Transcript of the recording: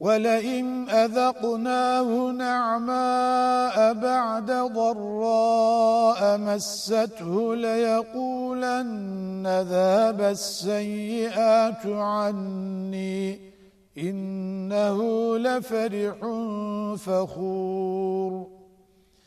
ولئن أذقناه نعماء بعد ضراء مسته ليقولن ذهب السيئات عني إنه لفرح فخور.